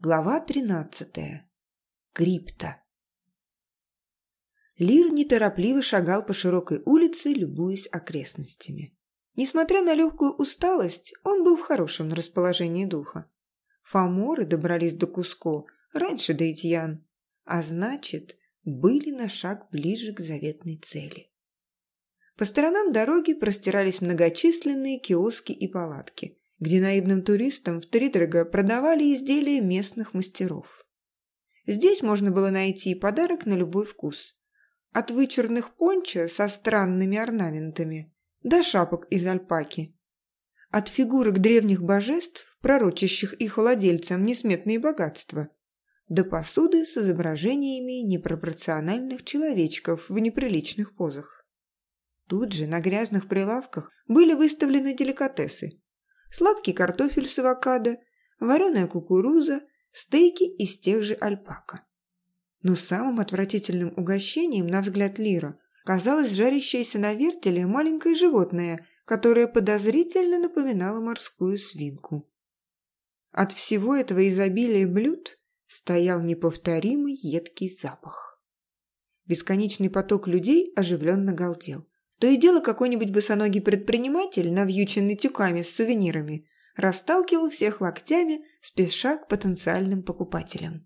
Глава тринадцатая. Крипта. Лир неторопливо шагал по широкой улице, любуясь окрестностями. Несмотря на легкую усталость, он был в хорошем расположении духа. Фаморы добрались до Куско раньше Дейтьян, а значит, были на шаг ближе к заветной цели. По сторонам дороги простирались многочисленные киоски и палатки, где наивным туристам втридорога продавали изделия местных мастеров. Здесь можно было найти подарок на любой вкус. От вычурных пончо со странными орнаментами до шапок из альпаки. От фигурок древних божеств, пророчащих их владельцам несметные богатства, до посуды с изображениями непропорциональных человечков в неприличных позах. Тут же на грязных прилавках были выставлены деликатесы, сладкий картофель с авокадо, вареная кукуруза, стейки из тех же альпака. Но самым отвратительным угощением, на взгляд Лира, казалось жарящееся на вертеле маленькое животное, которое подозрительно напоминало морскую свинку. От всего этого изобилия блюд стоял неповторимый едкий запах. Бесконечный поток людей оживленно галдел. То и дело какой-нибудь босоногий предприниматель, навьюченный тюками с сувенирами, расталкивал всех локтями, спеша к потенциальным покупателям.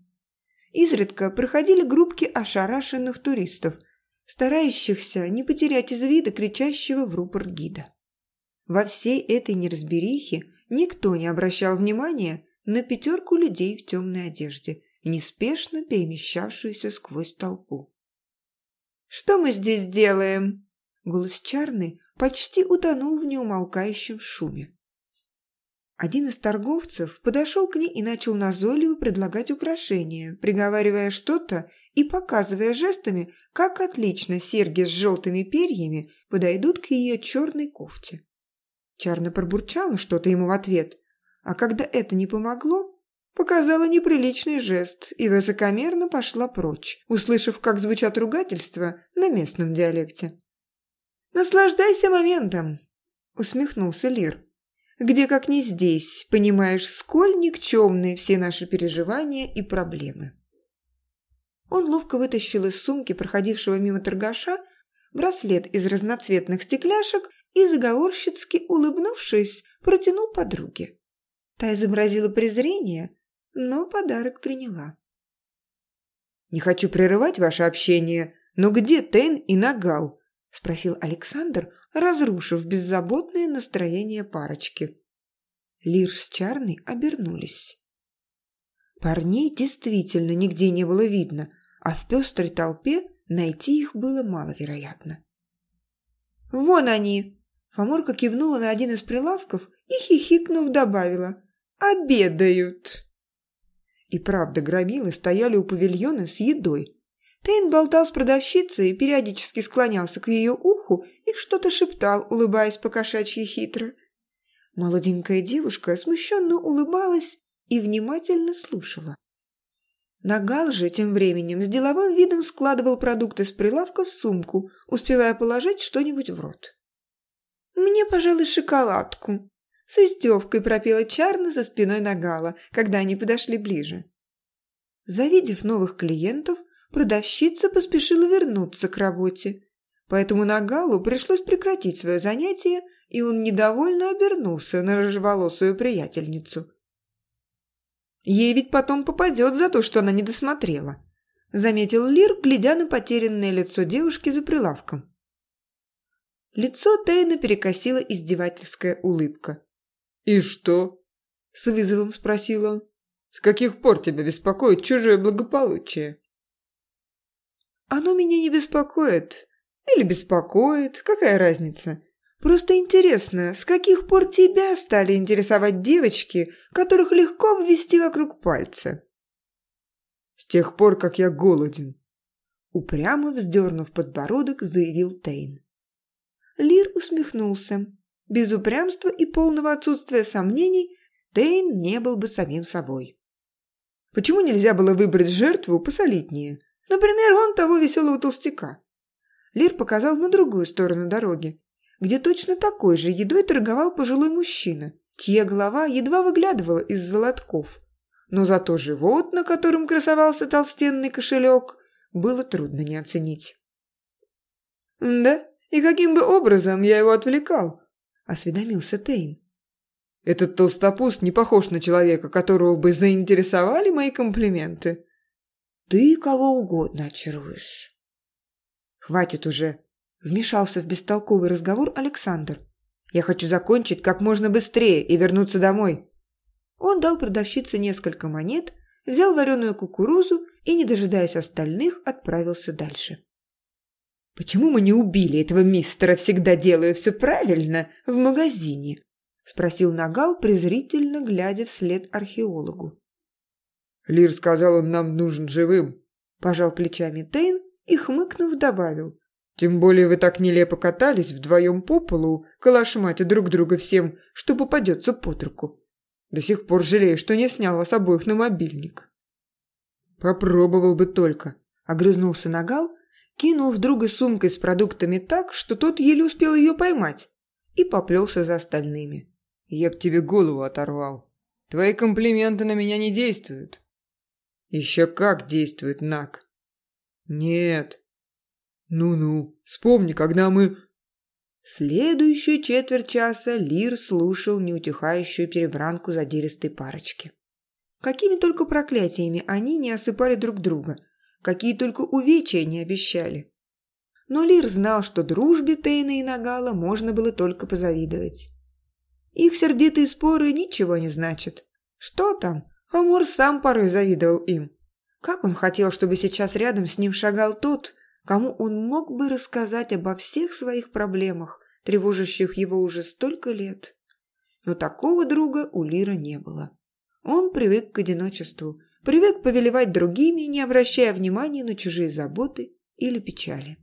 Изредка проходили группки ошарашенных туристов, старающихся не потерять из вида кричащего в рупор гида. Во всей этой неразберихе никто не обращал внимания на пятерку людей в темной одежде, неспешно перемещавшуюся сквозь толпу. «Что мы здесь делаем?» Голос Чарны почти утонул в неумолкающем шуме. Один из торговцев подошел к ней и начал назойливо предлагать украшения, приговаривая что-то и показывая жестами, как отлично серьги с желтыми перьями подойдут к ее черной кофте. Чарна пробурчала что-то ему в ответ, а когда это не помогло, показала неприличный жест и высокомерно пошла прочь, услышав, как звучат ругательства на местном диалекте. «Наслаждайся моментом», — усмехнулся Лир. «Где, как не здесь, понимаешь, сколь никчемные все наши переживания и проблемы». Он ловко вытащил из сумки проходившего мимо торгаша браслет из разноцветных стекляшек и, заговорщицки улыбнувшись, протянул подруге. Та изобразила презрение, но подарок приняла. «Не хочу прерывать ваше общение, но где Тейн и Нагал?» – спросил Александр, разрушив беззаботное настроение парочки. Лир с Чарной обернулись. Парней действительно нигде не было видно, а в пестрой толпе найти их было маловероятно. «Вон они!» Фоморка кивнула на один из прилавков и, хихикнув, добавила «Обедают!» И правда, громилы стояли у павильона с едой, Тейн болтал с продавщицей, периодически склонялся к ее уху и что-то шептал, улыбаясь по-кошачьи хитро. Молоденькая девушка смущенно улыбалась и внимательно слушала. Нагал же тем временем с деловым видом складывал продукты с прилавка в сумку, успевая положить что-нибудь в рот. «Мне, пожалуй, шоколадку», — с издевкой пропела Чарна за спиной Нагала, когда они подошли ближе. Завидев новых клиентов, продавщица поспешила вернуться к работе. Поэтому Нагалу пришлось прекратить свое занятие, и он недовольно обернулся на рыжеволосую приятельницу. «Ей ведь потом попадет за то, что она не досмотрела», – заметил Лир, глядя на потерянное лицо девушки за прилавком. Лицо Тейна перекосила издевательская улыбка. «И что?» – с вызовом спросил он. «С каких пор тебя беспокоит чужое благополучие?» Оно меня не беспокоит. Или беспокоит, какая разница? Просто интересно, с каких пор тебя стали интересовать девочки, которых легко ввести вокруг пальца? С тех пор, как я голоден. Упрямо вздернув подбородок, заявил Тейн. Лир усмехнулся. Без упрямства и полного отсутствия сомнений Тейн не был бы самим собой. Почему нельзя было выбрать жертву посолиднее? Например, он того веселого толстяка. Лир показал на другую сторону дороги, где точно такой же едой торговал пожилой мужчина, чья голова едва выглядывала из золотков. но зато живот, на котором красовался толстенный кошелек, было трудно не оценить. «Да? И каким бы образом я его отвлекал?» – осведомился Тейн. «Этот толстопуст не похож на человека, которого бы заинтересовали мои комплименты». «Ты кого угодно очаруешь». «Хватит уже», – вмешался в бестолковый разговор Александр. «Я хочу закончить как можно быстрее и вернуться домой». Он дал продавщице несколько монет, взял вареную кукурузу и, не дожидаясь остальных, отправился дальше. «Почему мы не убили этого мистера, всегда делая все правильно, в магазине?» – спросил Нагал, презрительно глядя вслед археологу. «Лир сказал, он нам нужен живым», – пожал плечами Тейн и, хмыкнув, добавил. «Тем более вы так нелепо катались вдвоем по полу, калашматя друг друга всем, что попадется под руку. До сих пор жалею, что не снял вас обоих на мобильник». «Попробовал бы только», – огрызнулся Нагал, кинул в друга сумкой с продуктами так, что тот еле успел ее поймать, и поплелся за остальными. «Я б тебе голову оторвал. Твои комплименты на меня не действуют». «Еще как действует Наг». «Нет». «Ну-ну, вспомни, когда мы...» Следующую четверть часа Лир слушал неутихающую перебранку задиристой парочки. Какими только проклятиями они не осыпали друг друга – какие только увечья не обещали. Но Лир знал, что дружбе Тейна и Нагала можно было только позавидовать. Их сердитые споры ничего не значат. Что там? Амур сам порой завидовал им. Как он хотел, чтобы сейчас рядом с ним шагал тот, кому он мог бы рассказать обо всех своих проблемах, тревожащих его уже столько лет. Но такого друга у Лира не было. Он привык к одиночеству Привык повелевать другими, не обращая внимания на чужие заботы или печали.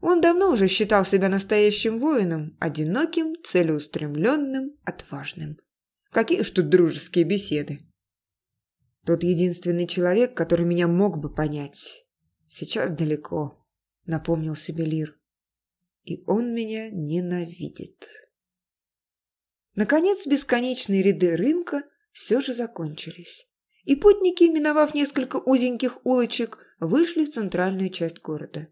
Он давно уже считал себя настоящим воином, одиноким, целеустремленным, отважным. Какие уж тут дружеские беседы. Тот единственный человек, который меня мог бы понять. Сейчас далеко, напомнил себе Лир. И он меня ненавидит. Наконец, бесконечные ряды рынка все же закончились и путники, миновав несколько узеньких улочек, вышли в центральную часть города.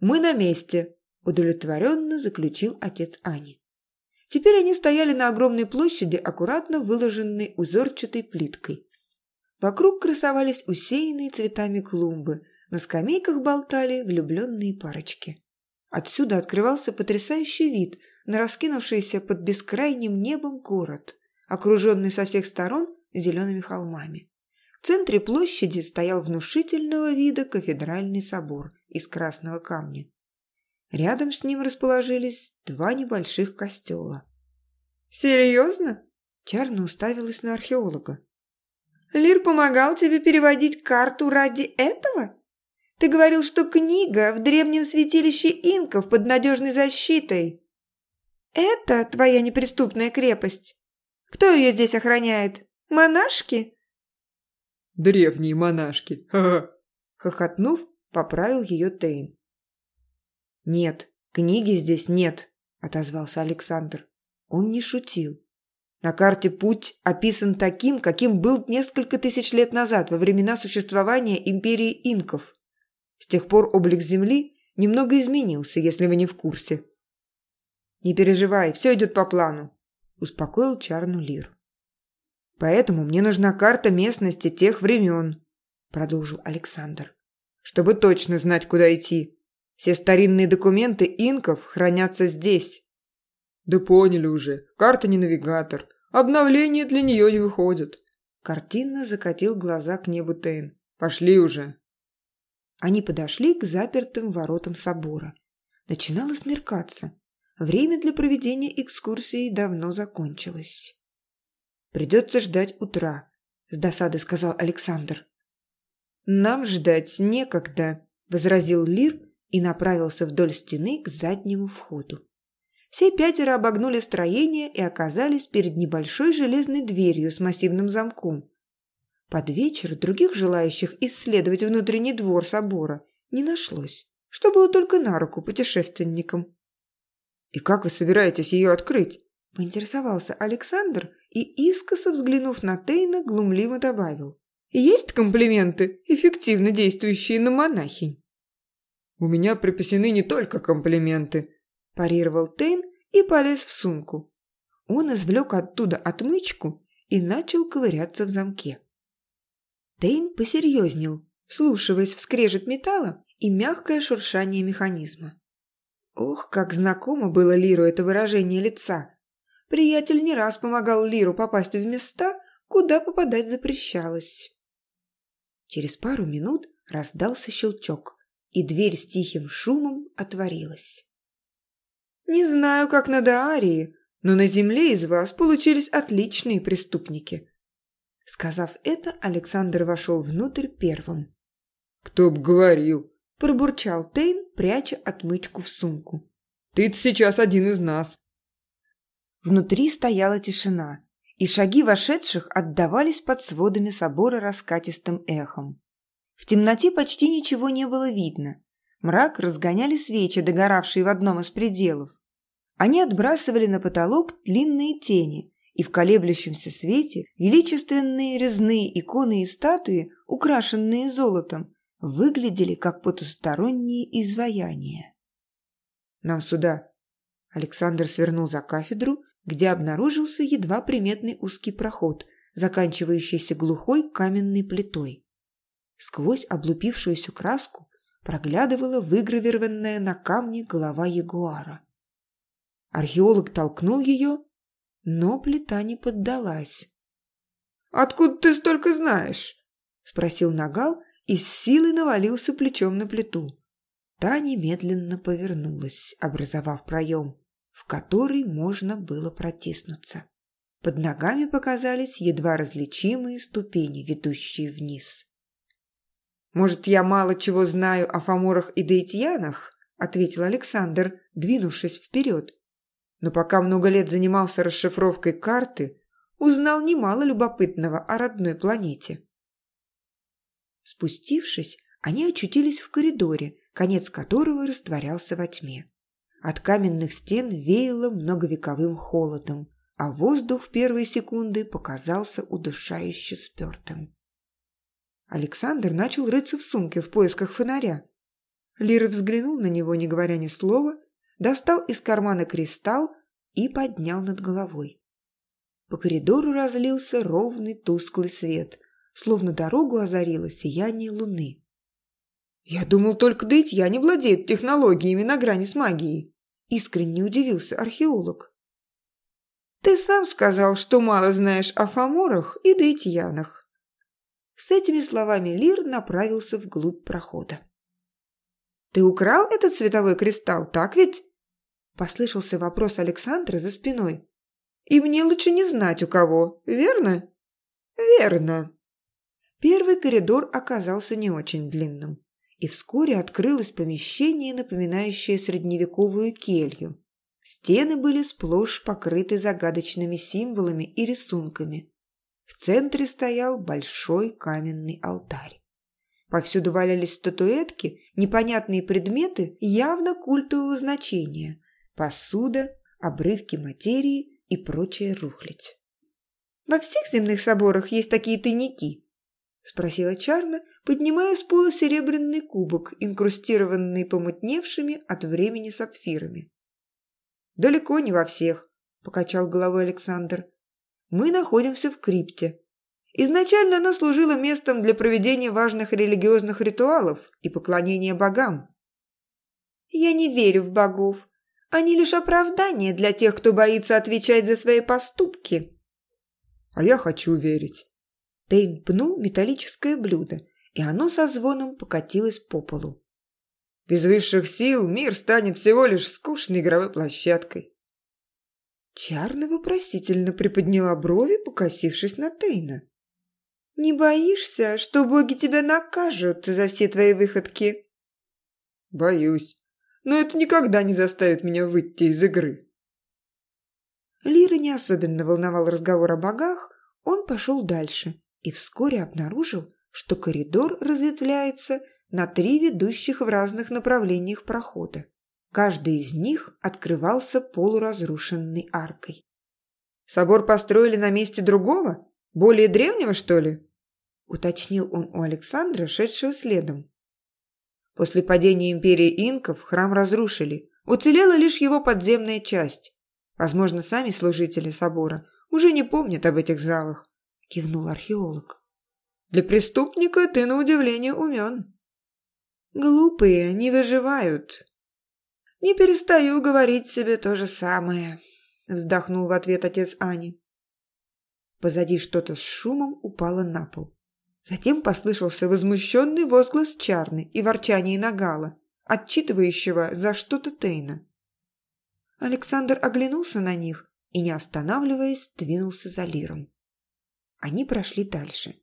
«Мы на месте», – удовлетворенно заключил отец Ани. Теперь они стояли на огромной площади, аккуратно выложенной узорчатой плиткой. Вокруг красовались усеянные цветами клумбы, на скамейках болтали влюбленные парочки. Отсюда открывался потрясающий вид на раскинувшийся под бескрайним небом город, окруженный со всех сторон зелеными холмами. В центре площади стоял внушительного вида кафедральный собор из красного камня. Рядом с ним расположились два небольших костела. «Серьезно?» – Чарна уставилась на археолога. «Лир помогал тебе переводить карту ради этого? Ты говорил, что книга в древнем святилище инков под надежной защитой. Это твоя неприступная крепость? Кто ее здесь охраняет?» Монашки?» «Древние монашки, ха-ха!» Хохотнув, поправил ее Тейн. «Нет, книги здесь нет», – отозвался Александр. Он не шутил. На карте путь описан таким, каким был несколько тысяч лет назад, во времена существования империи инков. С тех пор облик Земли немного изменился, если вы не в курсе. «Не переживай, все идет по плану», – успокоил Чарну Лир. Поэтому мне нужна карта местности тех времен», – продолжил Александр. «Чтобы точно знать, куда идти. Все старинные документы инков хранятся здесь». «Да поняли уже. Карта не навигатор. Обновления для нее не выходят». Картинно закатил глаза к небу Тейн. «Пошли уже». Они подошли к запертым воротам собора. Начинало смеркаться. Время для проведения экскурсии давно закончилось. Придется ждать утра», – с досадой сказал Александр. «Нам ждать некогда», – возразил Лир и направился вдоль стены к заднему входу. Все пятеро обогнули строение и оказались перед небольшой железной дверью с массивным замком. Под вечер других желающих исследовать внутренний двор собора не нашлось, что было только на руку путешественникам. «И как вы собираетесь ее открыть?» – поинтересовался Александр и, искоса взглянув на Тейна, глумливо добавил. «Есть комплименты, эффективно действующие на монахинь?» «У меня припасены не только комплименты», – парировал Тейн и полез в сумку. Он извлек оттуда отмычку и начал ковыряться в замке. Тейн посерьезнел, слушаясь в металла и мягкое шуршание механизма. Ох, как знакомо было Лиру это выражение лица. Приятель не раз помогал Лиру попасть в места, куда попадать запрещалось. Через пару минут раздался щелчок, и дверь с тихим шумом отворилась. «Не знаю, как на Даарии, но на земле из вас получились отличные преступники». Сказав это, Александр вошел внутрь первым. «Кто б говорил!» – пробурчал Тейн, пряча отмычку в сумку. «Ты-то сейчас один из нас!» Внутри стояла тишина, и шаги вошедших отдавались под сводами собора раскатистым эхом. В темноте почти ничего не было видно. Мрак разгоняли свечи, догоравшие в одном из пределов. Они отбрасывали на потолок длинные тени, и в колеблющемся свете величественные резные иконы и статуи, украшенные золотом, выглядели как потусторонние изваяния. «Нам сюда!» Александр свернул за кафедру где обнаружился едва приметный узкий проход, заканчивающийся глухой каменной плитой. Сквозь облупившуюся краску проглядывала выгравированная на камне голова ягуара. Археолог толкнул ее, но плита не поддалась. «Откуда ты столько знаешь?» – спросил Нагал и с силой навалился плечом на плиту. Та немедленно повернулась, образовав проем в который можно было протиснуться. Под ногами показались едва различимые ступени, ведущие вниз. «Может, я мало чего знаю о фаморах и дейтьянах?» – ответил Александр, двинувшись вперед. «Но пока много лет занимался расшифровкой карты, узнал немало любопытного о родной планете». Спустившись, они очутились в коридоре, конец которого растворялся во тьме. От каменных стен веяло многовековым холодом, а воздух в первые секунды показался удушающе спертым. Александр начал рыться в сумке в поисках фонаря. Лира взглянул на него, не говоря ни слова, достал из кармана кристалл и поднял над головой. По коридору разлился ровный тусклый свет, словно дорогу озарило сияние луны. «Я думал, только Дейтья не владеет технологиями на грани с магией», Искренне удивился археолог. «Ты сам сказал, что мало знаешь о фаморах и дейтьянах». С этими словами Лир направился вглубь прохода. «Ты украл этот световой кристалл, так ведь?» Послышался вопрос Александра за спиной. «И мне лучше не знать у кого, верно?» «Верно». Первый коридор оказался не очень длинным и вскоре открылось помещение, напоминающее средневековую келью. Стены были сплошь покрыты загадочными символами и рисунками. В центре стоял большой каменный алтарь. Повсюду валялись статуэтки, непонятные предметы явно культового значения, посуда, обрывки материи и прочая рухлядь. «Во всех земных соборах есть такие тайники?» – спросила Чарна, поднимая с пола серебряный кубок, инкрустированный помутневшими от времени сапфирами. «Далеко не во всех», – покачал головой Александр. «Мы находимся в крипте. Изначально она служила местом для проведения важных религиозных ритуалов и поклонения богам». «Я не верю в богов. Они лишь оправдание для тех, кто боится отвечать за свои поступки». «А я хочу верить». Тейн пнул металлическое блюдо, и оно со звоном покатилось по полу. «Без высших сил мир станет всего лишь скучной игровой площадкой». Чарна вопросительно приподняла брови, покосившись на Тейна. «Не боишься, что боги тебя накажут за все твои выходки?» «Боюсь, но это никогда не заставит меня выйти из игры». Лира не особенно волновал разговор о богах, он пошел дальше, и вскоре обнаружил, что коридор разветвляется на три ведущих в разных направлениях прохода. Каждый из них открывался полуразрушенной аркой. Собор построили на месте другого? Более древнего, что ли?» Уточнил он у Александра, шедшего следом. После падения империи инков храм разрушили. Уцелела лишь его подземная часть. Возможно, сами служители собора уже не помнят об этих залах, кивнул археолог. Для преступника ты, на удивление, умен. Глупые не выживают. Не перестаю говорить себе то же самое, вздохнул в ответ отец Ани. Позади что-то с шумом упало на пол. Затем послышался возмущенный возглас Чарны и ворчание Нагала, отчитывающего за что-то Тейна. Александр оглянулся на них и, не останавливаясь, двинулся за Лиром. Они прошли дальше.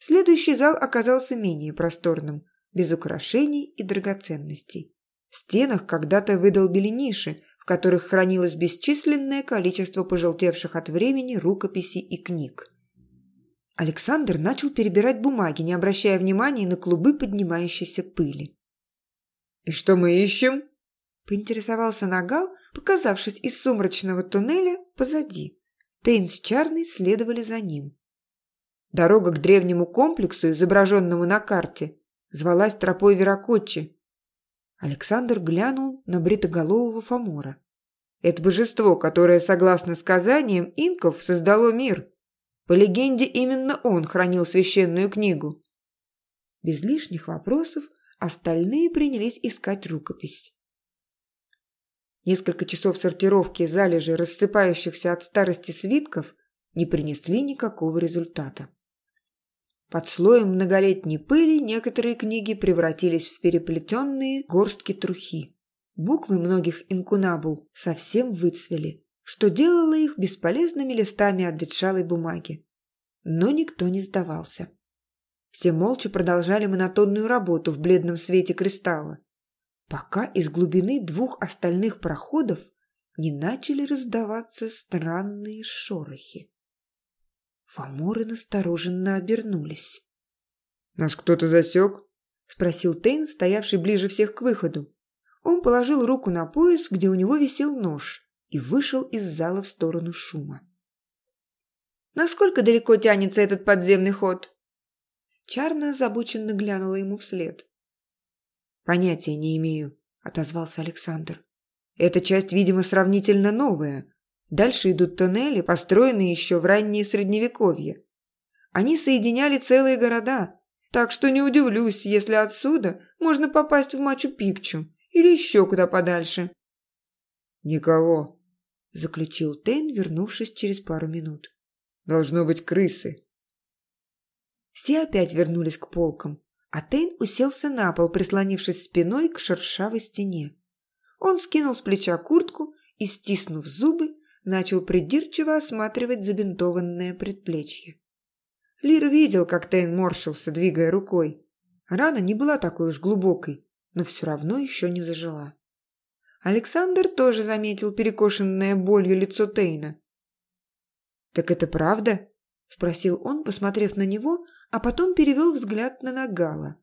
Следующий зал оказался менее просторным, без украшений и драгоценностей. В стенах когда-то выдолбили ниши, в которых хранилось бесчисленное количество пожелтевших от времени рукописей и книг. Александр начал перебирать бумаги, не обращая внимания на клубы поднимающейся пыли. «И что мы ищем?» – поинтересовался Нагал, показавшись из сумрачного туннеля позади. Тейн с Чарной следовали за ним. Дорога к древнему комплексу, изображенному на карте, звалась тропой Веракотчи. Александр глянул на бритоголового Фомора. Это божество, которое, согласно сказаниям инков, создало мир. По легенде, именно он хранил священную книгу. Без лишних вопросов остальные принялись искать рукопись. Несколько часов сортировки залежи рассыпающихся от старости свитков не принесли никакого результата. Под слоем многолетней пыли некоторые книги превратились в переплетенные горстки трухи. Буквы многих инкунабул совсем выцвели, что делало их бесполезными листами обветшалой бумаги. Но никто не сдавался. Все молча продолжали монотонную работу в бледном свете кристалла, пока из глубины двух остальных проходов не начали раздаваться странные шорохи. Фоморы настороженно обернулись. «Нас кто-то засек?» – спросил Тейн, стоявший ближе всех к выходу. Он положил руку на пояс, где у него висел нож, и вышел из зала в сторону шума. «Насколько далеко тянется этот подземный ход?» Чарна озабоченно глянула ему вслед. «Понятия не имею», – отозвался Александр. «Эта часть, видимо, сравнительно новая, Дальше идут тоннели, построенные еще в раннее Средневековье. Они соединяли целые города, так что не удивлюсь, если отсюда можно попасть в Мачу-Пикчу или еще куда подальше. «Никого», – заключил Тейн, вернувшись через пару минут. «Должно быть крысы». Все опять вернулись к полкам, а Тейн уселся на пол, прислонившись спиной к шершавой стене. Он скинул с плеча куртку и, стиснув зубы, начал придирчиво осматривать забинтованное предплечье. Лир видел, как Тейн морщился, двигая рукой. Рана не была такой уж глубокой, но все равно еще не зажила. Александр тоже заметил перекошенное болью лицо Тейна. «Так это правда?» – спросил он, посмотрев на него, а потом перевел взгляд на Нагала.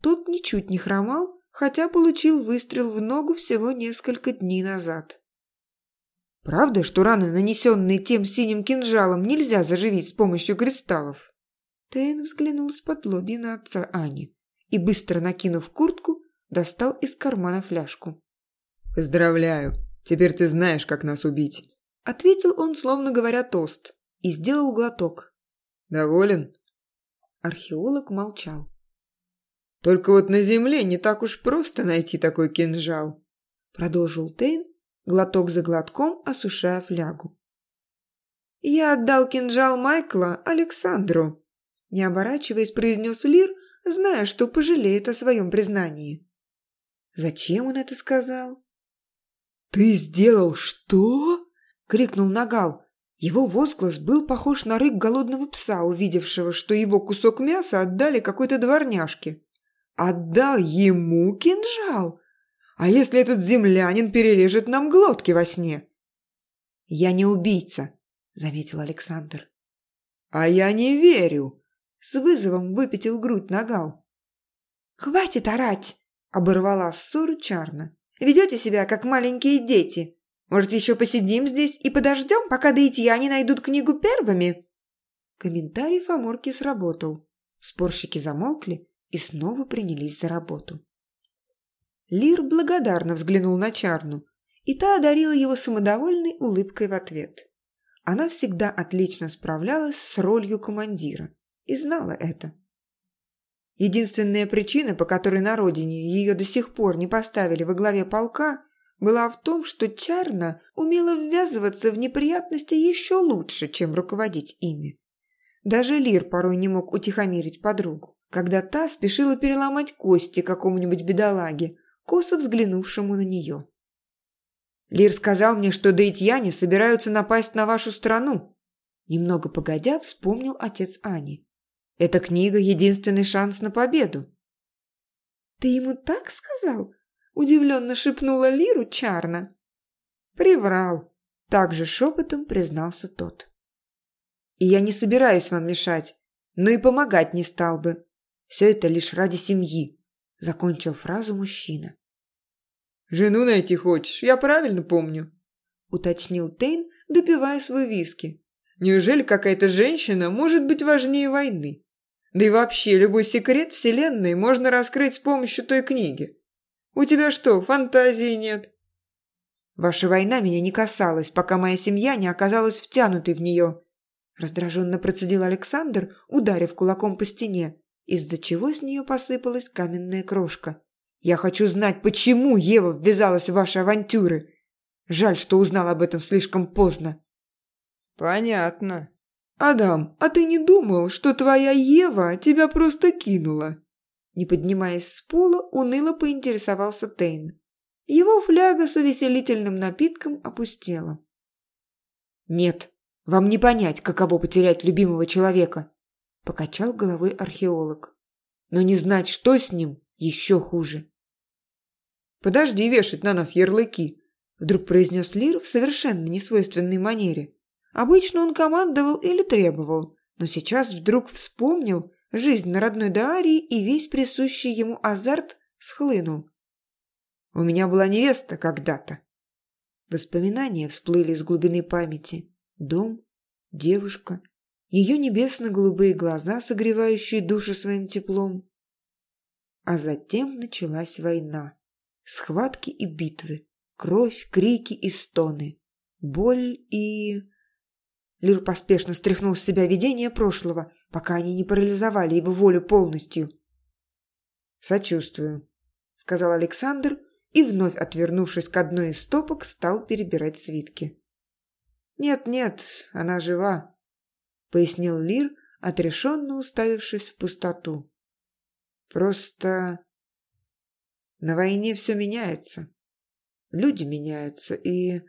Тот ничуть не хромал, хотя получил выстрел в ногу всего несколько дней назад. Правда, что раны, нанесенные тем синим кинжалом, нельзя заживить с помощью кристаллов?» Тейн взглянул с-под лобья на отца Ани и, быстро накинув куртку, достал из кармана фляжку. «Поздравляю, теперь ты знаешь, как нас убить», — ответил он, словно говоря тост, и сделал глоток. «Доволен?» Археолог молчал. «Только вот на земле не так уж просто найти такой кинжал», — продолжил Тейн, глоток за глотком осушая флягу. «Я отдал кинжал Майкла Александру», – не оборачиваясь, произнес Лир, зная, что пожалеет о своем признании. «Зачем он это сказал?» «Ты сделал что?» – крикнул Нагал. Его возглас был похож на рык голодного пса, увидевшего, что его кусок мяса отдали какой-то дворняжке. «Отдал ему кинжал? А если этот землянин перережет нам глотки во сне?» «Я не убийца», — заметил Александр. «А я не верю», — с вызовом выпятил грудь Нагал. «Хватит орать!» — оборвала ссору Чарна. «Ведете себя, как маленькие дети. Может, еще посидим здесь и подождем, пока даитьяне найдут книгу первыми?» Комментарий Фоморки сработал. Спорщики замолкли и снова принялись за работу. Лир благодарно взглянул на Чарну, и та одарила его самодовольной улыбкой в ответ. Она всегда отлично справлялась с ролью командира и знала это. Единственная причина, по которой на родине ее до сих пор не поставили во главе полка, была в том, что Чарна умела ввязываться в неприятности еще лучше, чем руководить ими. Даже Лир порой не мог утихомирить подругу, когда та спешила переломать кости какому-нибудь бедолаге, косо взглянувшему на нее. «Лир сказал мне, что даитьяне собираются напасть на вашу страну», немного погодя вспомнил отец Ани. «Эта книга – единственный шанс на победу». «Ты ему так сказал?» – удивленно шепнула Лиру Чарна. «Приврал», – также шепотом признался тот. «И я не собираюсь вам мешать, но и помогать не стал бы. Все это лишь ради семьи», – закончил фразу мужчина. «Жену найти хочешь, я правильно помню», – уточнил Тейн, допивая свой виски. «Неужели какая-то женщина может быть важнее войны? Да и вообще, любой секрет Вселенной можно раскрыть с помощью той книги. У тебя что, фантазии нет?» «Ваша война меня не касалась, пока моя семья не оказалась втянутой в нее», – раздраженно процедил Александр, ударив кулаком по стене, из-за чего с нее посыпалась каменная крошка. Я хочу знать, почему Ева ввязалась в ваши авантюры. Жаль, что узнал об этом слишком поздно». «Понятно». «Адам, а ты не думал, что твоя Ева тебя просто кинула?» Не поднимаясь с пола, уныло поинтересовался Тейн. Его фляга с увеселительным напитком опустела. «Нет, вам не понять, каково потерять любимого человека», – покачал головой археолог. «Но не знать, что с ним, еще хуже». «Подожди вешать на нас ярлыки», – вдруг произнес Лир в совершенно несвойственной манере. Обычно он командовал или требовал, но сейчас вдруг вспомнил жизнь на родной Даарии и весь присущий ему азарт схлынул. «У меня была невеста когда-то». Воспоминания всплыли из глубины памяти. Дом, девушка, ее небесно-голубые глаза, согревающие души своим теплом. А затем началась война. Схватки и битвы, кровь, крики и стоны, боль и... Лир поспешно стряхнул с себя видение прошлого, пока они не парализовали его волю полностью. «Сочувствую», — сказал Александр и, вновь отвернувшись к одной из стопок, стал перебирать свитки. «Нет-нет, она жива», — пояснил Лир, отрешенно уставившись в пустоту. «Просто на войне все меняется. Люди меняются и...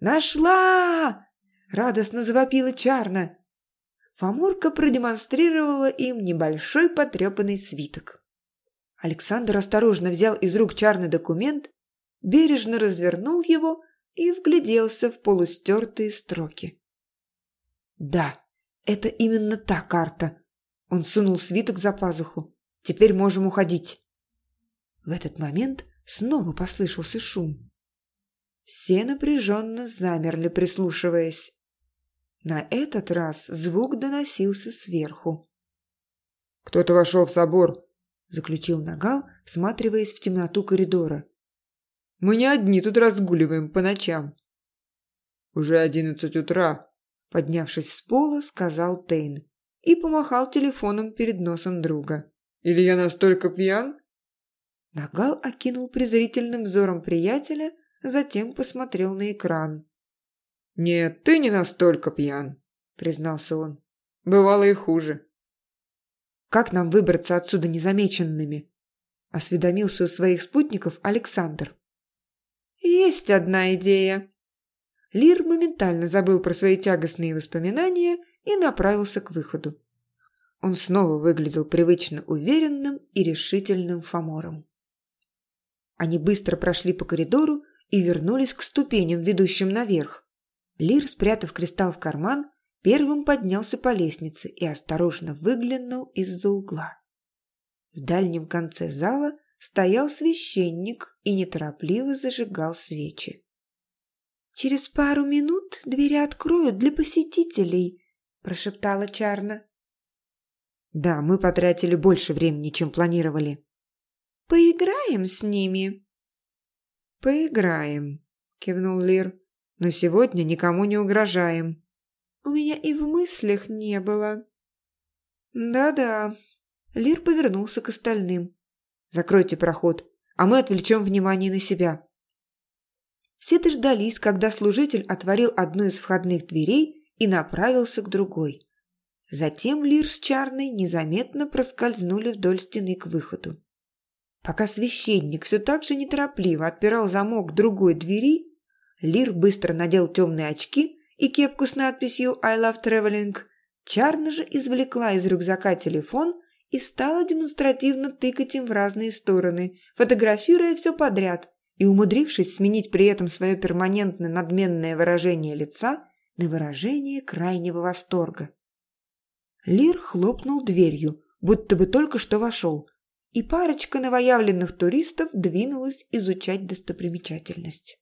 «Нашла!» – радостно завопила Чарна. Фоморка продемонстрировала им небольшой потрепанный свиток. Александр осторожно взял из рук Чарны документ, бережно развернул его и вгляделся в полустертые строки. «Да, это именно та карта!» Он сунул свиток за пазуху. «Теперь можем уходить!» В этот момент снова послышался шум. Все напряженно замерли, прислушиваясь. На этот раз звук доносился сверху. «Кто-то вошел в собор», – заключил Нагал, всматриваясь в темноту коридора. «Мы не одни тут разгуливаем по ночам». «Уже одиннадцать утра», – поднявшись с пола, сказал Тейн и помахал телефоном перед носом друга. «Или я настолько пьян, Нагал окинул презрительным взором приятеля, затем посмотрел на экран. «Нет, ты не настолько пьян», — признался он. «Бывало и хуже». «Как нам выбраться отсюда незамеченными?» — осведомился у своих спутников Александр. «Есть одна идея». Лир моментально забыл про свои тягостные воспоминания и направился к выходу. Он снова выглядел привычно уверенным и решительным фамором. Они быстро прошли по коридору и вернулись к ступеням, ведущим наверх. Лир, спрятав кристалл в карман, первым поднялся по лестнице и осторожно выглянул из-за угла. В дальнем конце зала стоял священник и неторопливо зажигал свечи. «Через пару минут двери откроют для посетителей», – прошептала Чарна. «Да, мы потратили больше времени, чем планировали». «Поиграем с ними?» «Поиграем», – кивнул Лир. «Но сегодня никому не угрожаем». «У меня и в мыслях не было». «Да-да». Лир повернулся к остальным. «Закройте проход, а мы отвлечем внимание на себя». Все дождались, когда служитель отворил одну из входных дверей и направился к другой. Затем Лир с Чарной незаметно проскользнули вдоль стены к выходу. Пока священник все так же неторопливо отпирал замок другой двери, Лир быстро надел темные очки и кепку с надписью «I love traveling», Чарна же извлекла из рюкзака телефон и стала демонстративно тыкать им в разные стороны, фотографируя все подряд и умудрившись сменить при этом свое перманентно надменное выражение лица на выражение крайнего восторга. Лир хлопнул дверью, будто бы только что вошел, и парочка новоявленных туристов двинулась изучать достопримечательность.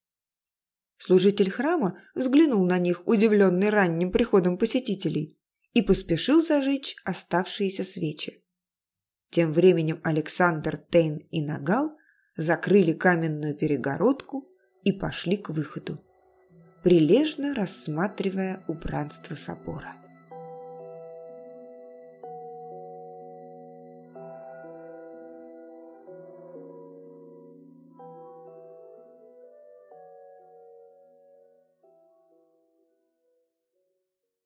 Служитель храма взглянул на них, удивленный ранним приходом посетителей, и поспешил зажечь оставшиеся свечи. Тем временем Александр, Тейн и Нагал закрыли каменную перегородку и пошли к выходу, прилежно рассматривая убранство собора.